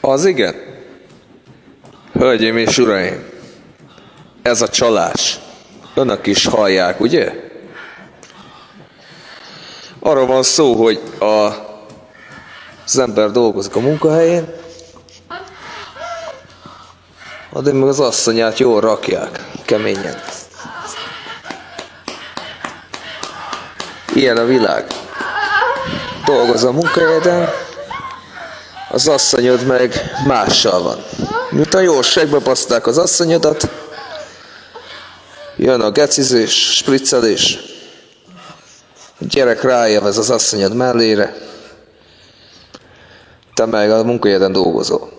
Az igen. Hölgyeim és uraim, ez a csalás. Önök is hallják, ugye? Arról van szó, hogy a, az ember dolgozik a munkahelyén, addig meg az asszonyát jól rakják, keményen. Ilyen a világ. Dolgoz a munkahelyeden, az asszonyod meg mással van. Miután jól segbe baszták az asszonyodat, jön a gecizés, spriccelés, a gyerek rájövez az asszonyod mellére, te meg a munkahelyeden dolgozol.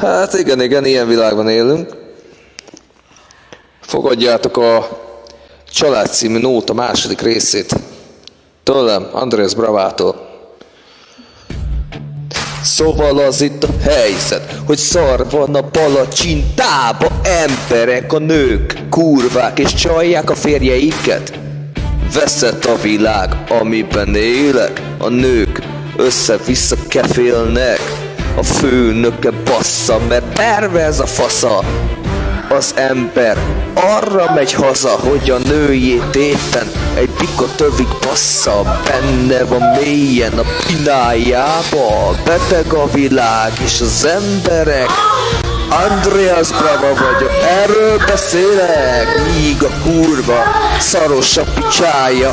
Hát igen, igen, ilyen világban élünk. Fogadjátok a Család című nóta második részét. Tőlem, Andrés Bravától. Szóval az itt a helyzet, hogy szar van a palacsintába Emberek, a nők, kurvák és csalják a férjeiket. Veszett a világ, amiben élek A nők össze-vissza kefélnek. A főnöke bassza, mert pervez a fasza. Az ember arra megy haza, hogy a nőjét éppen egy pikot tövig bassza, benne van mélyen a pinájába, beteg a világ és az emberek. Andreas Brava vagyok, erről beszélek, míg a kurva szaros a picsája.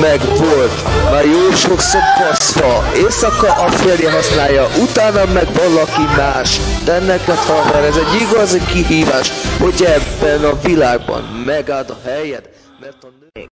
Meg volt, már jó sokszor baszva, éjszaka a férje használja, utána meg valaki más, de neked haver, ez egy igazi kihívás, hogy ebben a világban megáld a helyed, mert a nő...